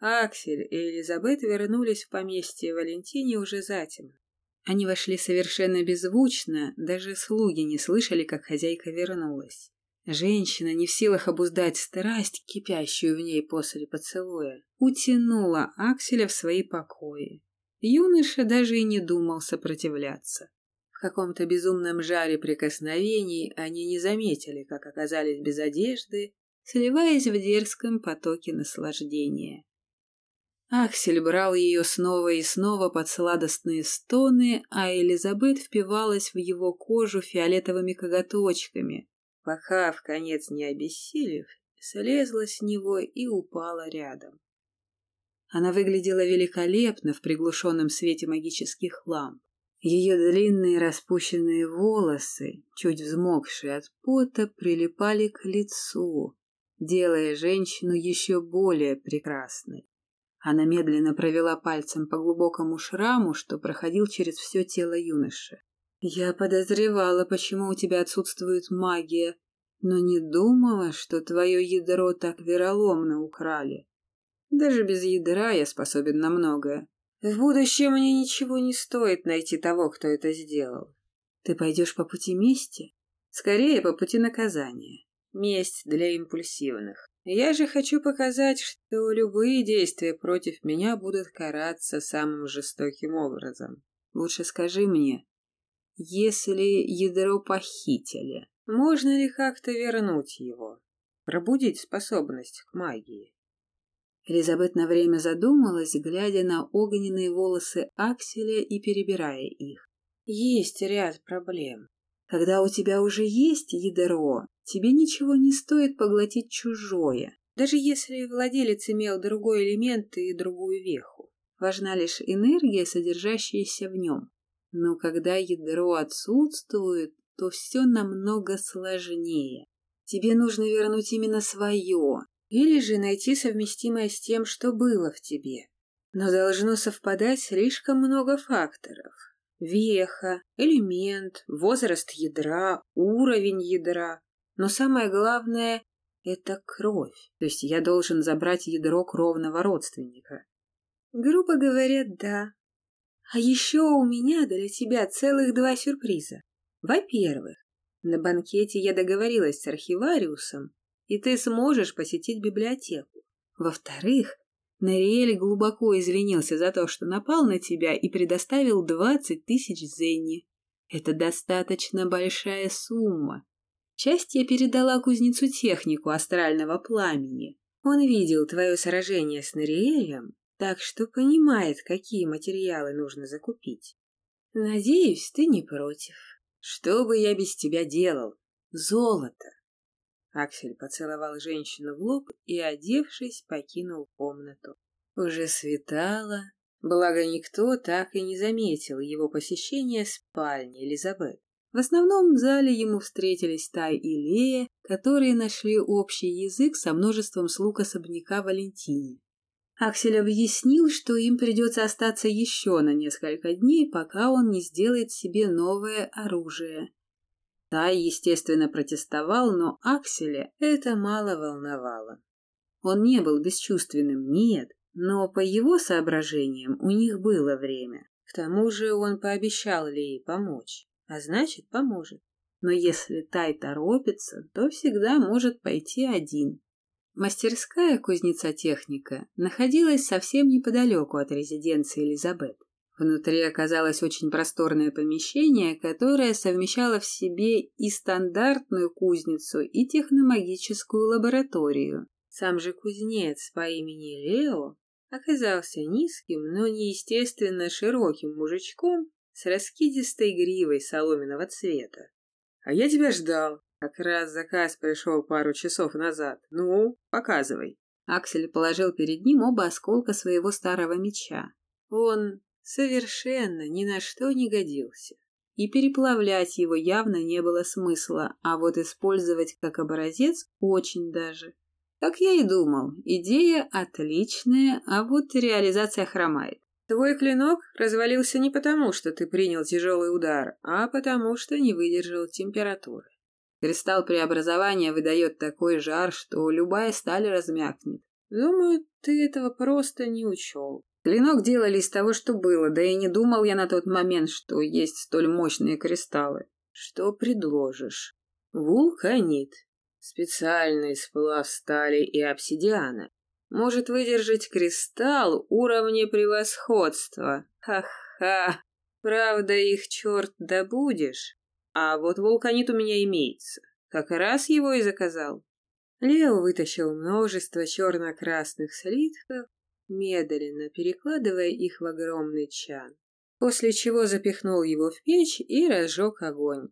Аксель и Элизабет вернулись в поместье Валентине уже затем. Они вошли совершенно беззвучно, даже слуги не слышали, как хозяйка вернулась. Женщина, не в силах обуздать страсть, кипящую в ней после поцелуя, утянула Акселя в свои покои. Юноша даже и не думал сопротивляться. В каком-то безумном жаре прикосновений они не заметили, как оказались без одежды, сливаясь в дерзком потоке наслаждения. Аксель брал ее снова и снова под сладостные стоны, а Элизабет впивалась в его кожу фиолетовыми коготочками, пока, в конец не обессилев, слезла с него и упала рядом. Она выглядела великолепно в приглушенном свете магических ламп. Ее длинные распущенные волосы, чуть взмокшие от пота, прилипали к лицу, делая женщину еще более прекрасной. Она медленно провела пальцем по глубокому шраму, что проходил через все тело юноши. «Я подозревала, почему у тебя отсутствует магия, но не думала, что твое ядро так вероломно украли. Даже без ядра я способен на многое. В будущем мне ничего не стоит найти того, кто это сделал. Ты пойдешь по пути мести? Скорее, по пути наказания. Месть для импульсивных. Я же хочу показать, что любые действия против меня будут караться самым жестоким образом. Лучше скажи мне, если ядро похитили, можно ли как-то вернуть его? Пробудить способность к магии? Элизабет на время задумалась, глядя на огненные волосы Акселя и перебирая их. Есть ряд проблем. Когда у тебя уже есть ядро, тебе ничего не стоит поглотить чужое, даже если владелец имел другой элемент и другую веху. Важна лишь энергия, содержащаяся в нем. Но когда ядро отсутствует, то все намного сложнее. Тебе нужно вернуть именно свое, или же найти совместимое с тем, что было в тебе. Но должно совпадать слишком много факторов веха, элемент, возраст ядра, уровень ядра. Но самое главное — это кровь. То есть я должен забрать ядро кровного родственника. Грубо говоря, да. А еще у меня для тебя целых два сюрприза. Во-первых, на банкете я договорилась с архивариусом, и ты сможешь посетить библиотеку. Во-вторых, Нариэль глубоко извинился за то, что напал на тебя и предоставил двадцать тысяч зенни. Это достаточно большая сумма. Часть я передала кузнецу технику астрального пламени. Он видел твое сражение с Нариэлем, так что понимает, какие материалы нужно закупить. Надеюсь, ты не против. Что бы я без тебя делал? Золото. Аксель поцеловал женщину в лоб и, одевшись, покинул комнату. Уже светало, благо никто так и не заметил его посещения спальни Элизабет. В основном в зале ему встретились Тай и Лея, которые нашли общий язык со множеством слуг особняка Валентине. Аксель объяснил, что им придется остаться еще на несколько дней, пока он не сделает себе новое оружие, Тай, естественно, протестовал, но Акселя это мало волновало. Он не был бесчувственным, нет, но по его соображениям у них было время. К тому же он пообещал Лее помочь, а значит, поможет. Но если Тай торопится, то всегда может пойти один. Мастерская кузнеца техника находилась совсем неподалеку от резиденции Элизабет. Внутри оказалось очень просторное помещение, которое совмещало в себе и стандартную кузницу, и техномагическую лабораторию. Сам же кузнец по имени Лео оказался низким, но неестественно широким мужичком с раскидистой гривой соломенного цвета. «А я тебя ждал. Как раз заказ пришел пару часов назад. Ну, показывай». Аксель положил перед ним оба осколка своего старого меча. Он совершенно ни на что не годился. И переплавлять его явно не было смысла, а вот использовать как образец очень даже. Как я и думал, идея отличная, а вот реализация хромает. Твой клинок развалился не потому, что ты принял тяжелый удар, а потому, что не выдержал температуры. Кристалл преобразования выдает такой жар, что любая сталь размякнет. Думаю, ты этого просто не учел. Клинок делали из того, что было, да и не думал я на тот момент, что есть столь мощные кристаллы. Что предложишь? Вулканит. Специальный сплав стали и обсидиана. Может выдержать кристалл уровня превосходства. Ха-ха. Правда, их черт добудешь. А вот вулканит у меня имеется. Как раз его и заказал. Лео вытащил множество черно-красных слитков, медленно перекладывая их в огромный чан, после чего запихнул его в печь и разжег огонь.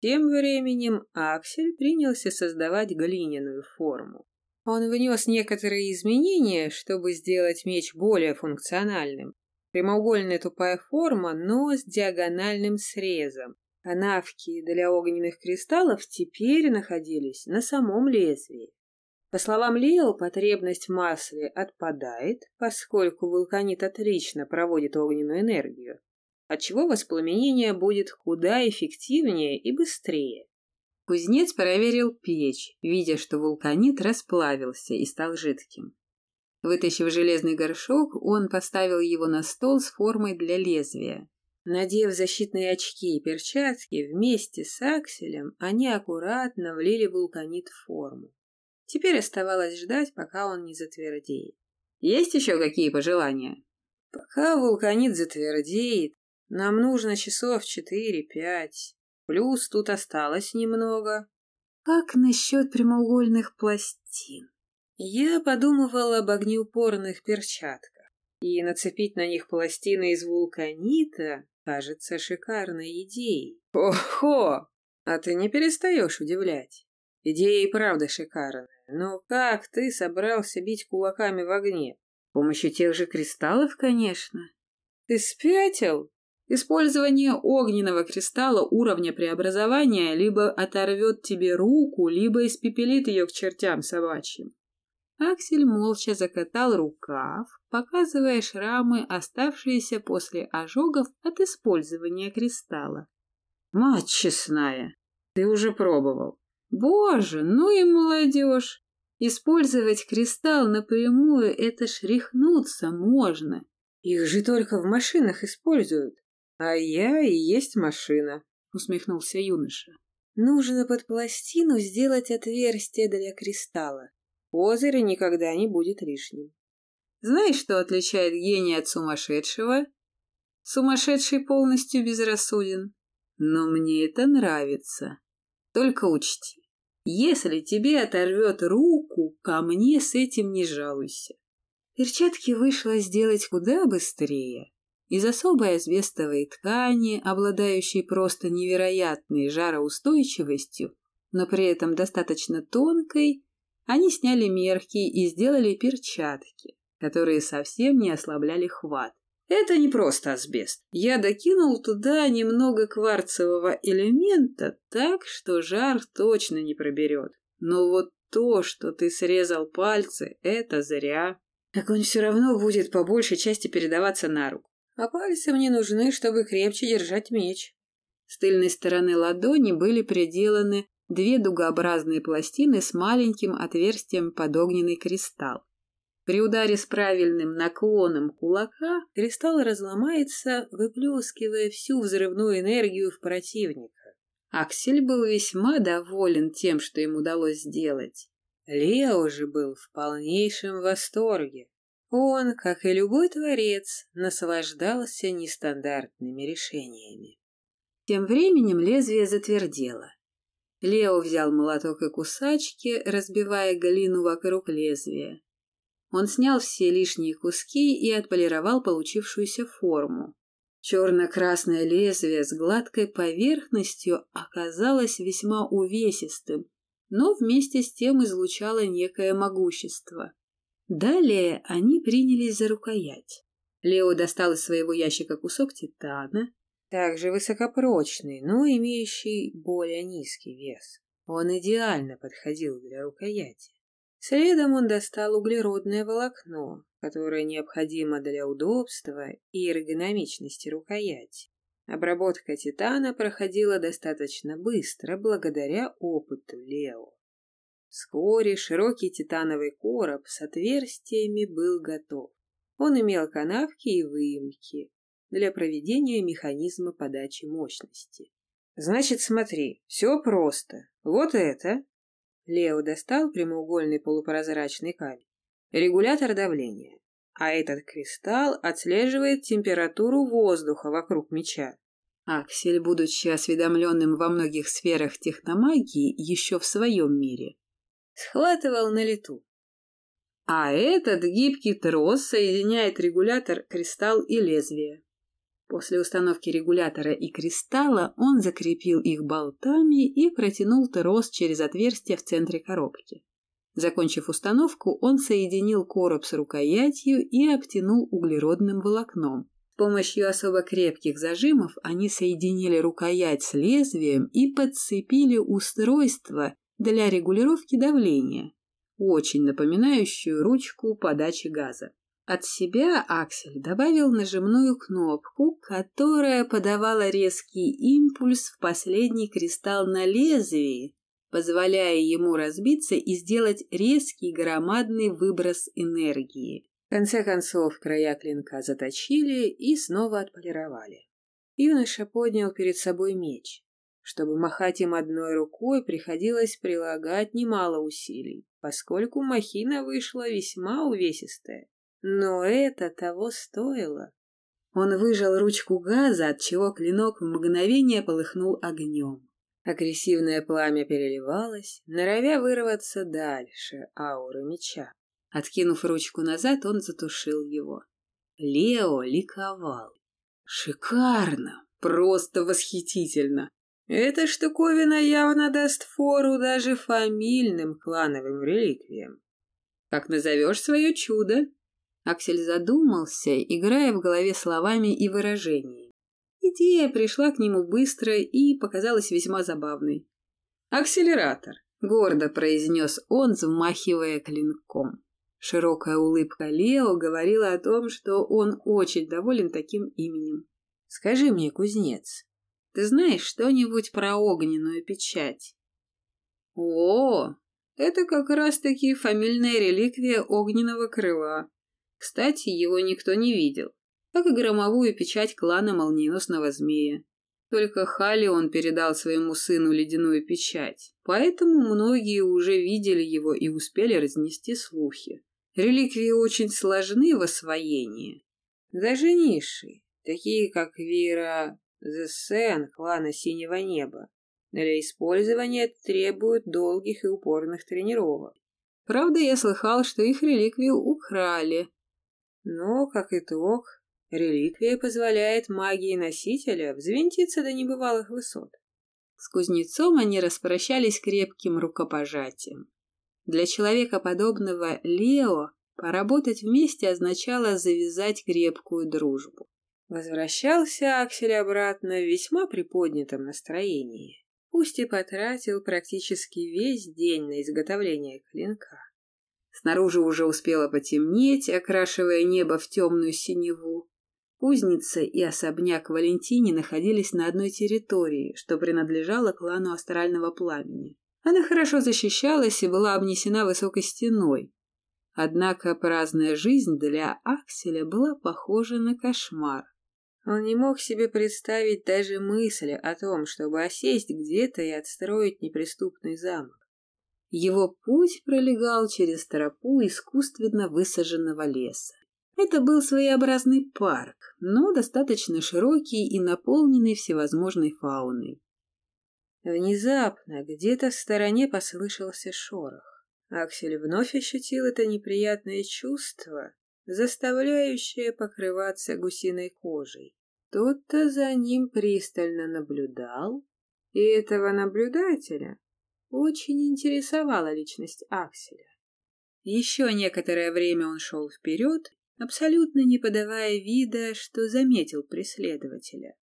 Тем временем Аксель принялся создавать глиняную форму. Он внес некоторые изменения, чтобы сделать меч более функциональным. Прямоугольная тупая форма, но с диагональным срезом, Канавки для огненных кристаллов теперь находились на самом лезвии. По словам Лео, потребность в масле отпадает, поскольку вулканит отлично проводит огненную энергию, отчего воспламенение будет куда эффективнее и быстрее. Кузнец проверил печь, видя, что вулканит расплавился и стал жидким. Вытащив железный горшок, он поставил его на стол с формой для лезвия, Надев защитные очки и перчатки, вместе с акселем они аккуратно влили вулканит в форму. Теперь оставалось ждать, пока он не затвердеет. Есть еще какие пожелания? Пока вулканит затвердеет, нам нужно часов четыре-пять. Плюс тут осталось немного. Как насчет прямоугольных пластин? Я подумывал об огнеупорных перчатках. И нацепить на них пластины из вулканита кажется шикарной идеей. Охо! А ты не перестаешь удивлять. Идея и правда шикарная. Но как ты собрался бить кулаками в огне? С помощью тех же кристаллов, конечно. Ты спятил? Использование огненного кристалла уровня преобразования либо оторвет тебе руку, либо испепелит ее к чертям собачьим. Аксель молча закатал рукав, показывая шрамы, оставшиеся после ожогов от использования кристалла. «Мать честная, ты уже пробовал». «Боже, ну и молодежь! Использовать кристалл напрямую — это шрихнуться можно. Их же только в машинах используют. А я и есть машина», — усмехнулся юноша. «Нужно под пластину сделать отверстие для кристалла. Козырь никогда не будет лишним. Знаешь, что отличает гения от сумасшедшего? Сумасшедший полностью безрассуден. Но мне это нравится. Только учти, если тебе оторвет руку, ко мне с этим не жалуйся. Перчатки вышло сделать куда быстрее. Из особой асбестовой ткани, обладающей просто невероятной жароустойчивостью, но при этом достаточно тонкой, они сняли мерки и сделали перчатки, которые совсем не ослабляли хват. Это не просто асбест. Я докинул туда немного кварцевого элемента так, что жар точно не проберет. Но вот то, что ты срезал пальцы, это зря. Огонь все равно будет по большей части передаваться на руку. А пальцы мне нужны, чтобы крепче держать меч. С тыльной стороны ладони были приделаны две дугообразные пластины с маленьким отверстием под огненный кристалл. При ударе с правильным наклоном кулака кристалл разломается, выплескивая всю взрывную энергию в противника. Аксель был весьма доволен тем, что им удалось сделать. Лео же был в полнейшем восторге. Он, как и любой творец, наслаждался нестандартными решениями. Тем временем лезвие затвердело. Лео взял молоток и кусачки, разбивая глину вокруг лезвия. Он снял все лишние куски и отполировал получившуюся форму. Черно-красное лезвие с гладкой поверхностью оказалось весьма увесистым, но вместе с тем излучало некое могущество. Далее они принялись за рукоять. Лео достал из своего ящика кусок титана, также высокопрочный, но имеющий более низкий вес. Он идеально подходил для рукояти. Следом он достал углеродное волокно, которое необходимо для удобства и эргономичности рукояти. Обработка титана проходила достаточно быстро благодаря опыту Лео. Вскоре широкий титановый короб с отверстиями был готов. Он имел канавки и выемки для проведения механизма подачи мощности. Значит, смотри, все просто. Вот это. Лео достал прямоугольный полупрозрачный камень. Регулятор давления. А этот кристалл отслеживает температуру воздуха вокруг меча. Аксель, будучи осведомленным во многих сферах техномагии еще в своем мире, схватывал на лету. А этот гибкий трос соединяет регулятор, кристалл и лезвие. После установки регулятора и кристалла он закрепил их болтами и протянул трос через отверстие в центре коробки. Закончив установку, он соединил короб с рукоятью и обтянул углеродным волокном помощью особо крепких зажимов они соединили рукоять с лезвием и подцепили устройство для регулировки давления, очень напоминающую ручку подачи газа. От себя Аксель добавил нажимную кнопку, которая подавала резкий импульс в последний кристалл на лезвии, позволяя ему разбиться и сделать резкий громадный выброс энергии. В конце концов, края клинка заточили и снова отполировали. Юноша поднял перед собой меч. Чтобы махать им одной рукой, приходилось прилагать немало усилий, поскольку махина вышла весьма увесистая. Но это того стоило. Он выжал ручку газа, отчего клинок в мгновение полыхнул огнем. Агрессивное пламя переливалось, норовя вырваться дальше ауры меча. Откинув ручку назад, он затушил его. Лео ликовал. Шикарно! Просто восхитительно! Эта штуковина явно даст фору даже фамильным клановым реликвиям. Как назовешь свое чудо? Аксель задумался, играя в голове словами и выражениями. Идея пришла к нему быстро и показалась весьма забавной. «Акселератор», — гордо произнес он, взмахивая клинком. Широкая улыбка Лео говорила о том, что он очень доволен таким именем. «Скажи мне, кузнец, ты знаешь что-нибудь про огненную печать?» «О, это как раз-таки фамильная реликвия огненного крыла. Кстати, его никто не видел, как и громовую печать клана молниеносного змея. Только Хали он передал своему сыну ледяную печать, поэтому многие уже видели его и успели разнести слухи. Реликвии очень сложны в освоении. Даже ниши, такие как Вира Зесен клана Синего Неба, для использования требуют долгих и упорных тренировок. Правда, я слыхал, что их реликвию украли. Но, как итог, реликвия позволяет магии носителя взвинтиться до небывалых высот. С кузнецом они распрощались крепким рукопожатием. Для человека подобного Лео поработать вместе означало завязать крепкую дружбу. Возвращался Аксель обратно в весьма приподнятом настроении. Пусть и потратил практически весь день на изготовление клинка. Снаружи уже успело потемнеть, окрашивая небо в темную синеву. Кузница и особняк Валентини находились на одной территории, что принадлежало клану астрального пламени. Она хорошо защищалась и была обнесена высокой стеной. Однако праздная жизнь для Акселя была похожа на кошмар. Он не мог себе представить даже мысли о том, чтобы осесть где-то и отстроить неприступный замок. Его путь пролегал через тропу искусственно высаженного леса. Это был своеобразный парк, но достаточно широкий и наполненный всевозможной фауной. Внезапно где-то в стороне послышался шорох. Аксель вновь ощутил это неприятное чувство, заставляющее покрываться гусиной кожей. Тот-то за ним пристально наблюдал, и этого наблюдателя очень интересовала личность Акселя. Еще некоторое время он шел вперед, абсолютно не подавая вида, что заметил преследователя.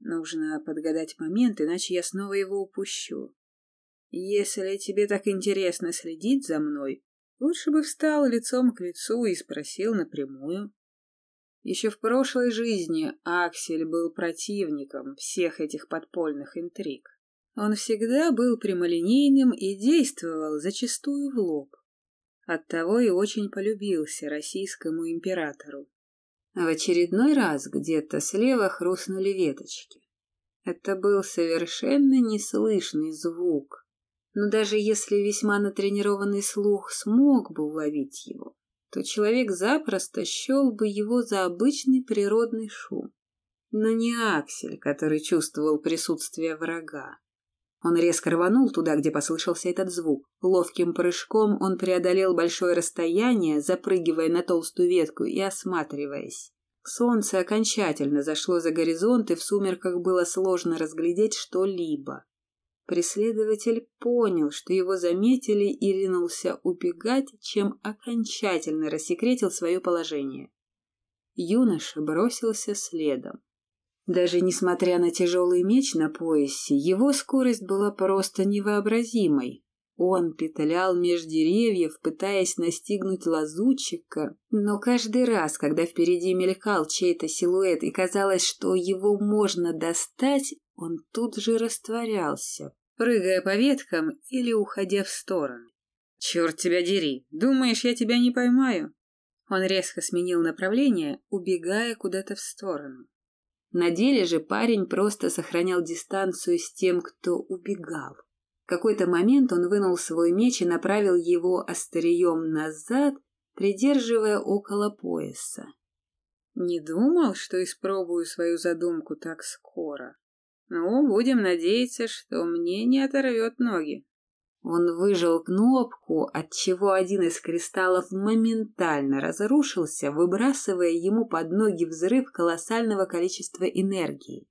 Нужно подгадать момент, иначе я снова его упущу. Если тебе так интересно следить за мной, лучше бы встал лицом к лицу и спросил напрямую. Еще в прошлой жизни Аксель был противником всех этих подпольных интриг. Он всегда был прямолинейным и действовал зачастую в лоб. Оттого и очень полюбился российскому императору. В очередной раз где-то слева хрустнули веточки. Это был совершенно неслышный звук, но даже если весьма натренированный слух смог бы уловить его, то человек запросто счел бы его за обычный природный шум. Но не Аксель, который чувствовал присутствие врага. Он резко рванул туда, где послышался этот звук. Ловким прыжком он преодолел большое расстояние, запрыгивая на толстую ветку и осматриваясь. Солнце окончательно зашло за горизонт, и в сумерках было сложно разглядеть что-либо. Преследователь понял, что его заметили и ринулся убегать, чем окончательно рассекретил свое положение. Юноша бросился следом. Даже несмотря на тяжелый меч на поясе, его скорость была просто невообразимой. Он петлял меж деревьев, пытаясь настигнуть лазутчика, но каждый раз, когда впереди мелькал чей-то силуэт и казалось, что его можно достать, он тут же растворялся, прыгая по веткам или уходя в сторону. «Черт тебя дери! Думаешь, я тебя не поймаю?» Он резко сменил направление, убегая куда-то в сторону. На деле же парень просто сохранял дистанцию с тем, кто убегал. В какой-то момент он вынул свой меч и направил его острием назад, придерживая около пояса. Не думал, что испробую свою задумку так скоро. Ну, будем надеяться, что мне не оторвет ноги. Он выжал кнопку, отчего один из кристаллов моментально разрушился, выбрасывая ему под ноги взрыв колоссального количества энергии.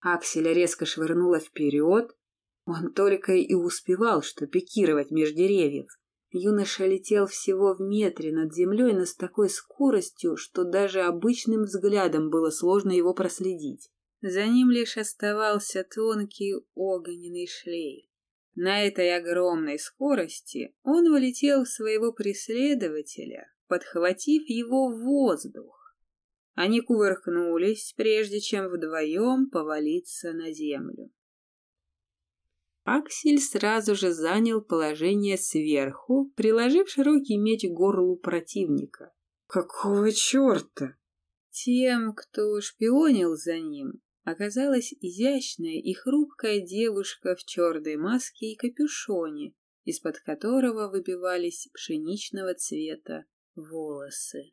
Акселя резко швырнула вперед. Он только и успевал, что пикировать меж деревьев. Юноша летел всего в метре над землей, но с такой скоростью, что даже обычным взглядом было сложно его проследить. За ним лишь оставался тонкий огненный шлейф. На этой огромной скорости он вылетел в своего преследователя, подхватив его в воздух. Они кувыркнулись, прежде чем вдвоем повалиться на землю. Аксель сразу же занял положение сверху, приложив широкий меч к горлу противника. «Какого черта?» Тем, кто шпионил за ним, оказалась изящная и хрупкая девушка в черной маске и капюшоне, из-под которого выбивались пшеничного цвета волосы.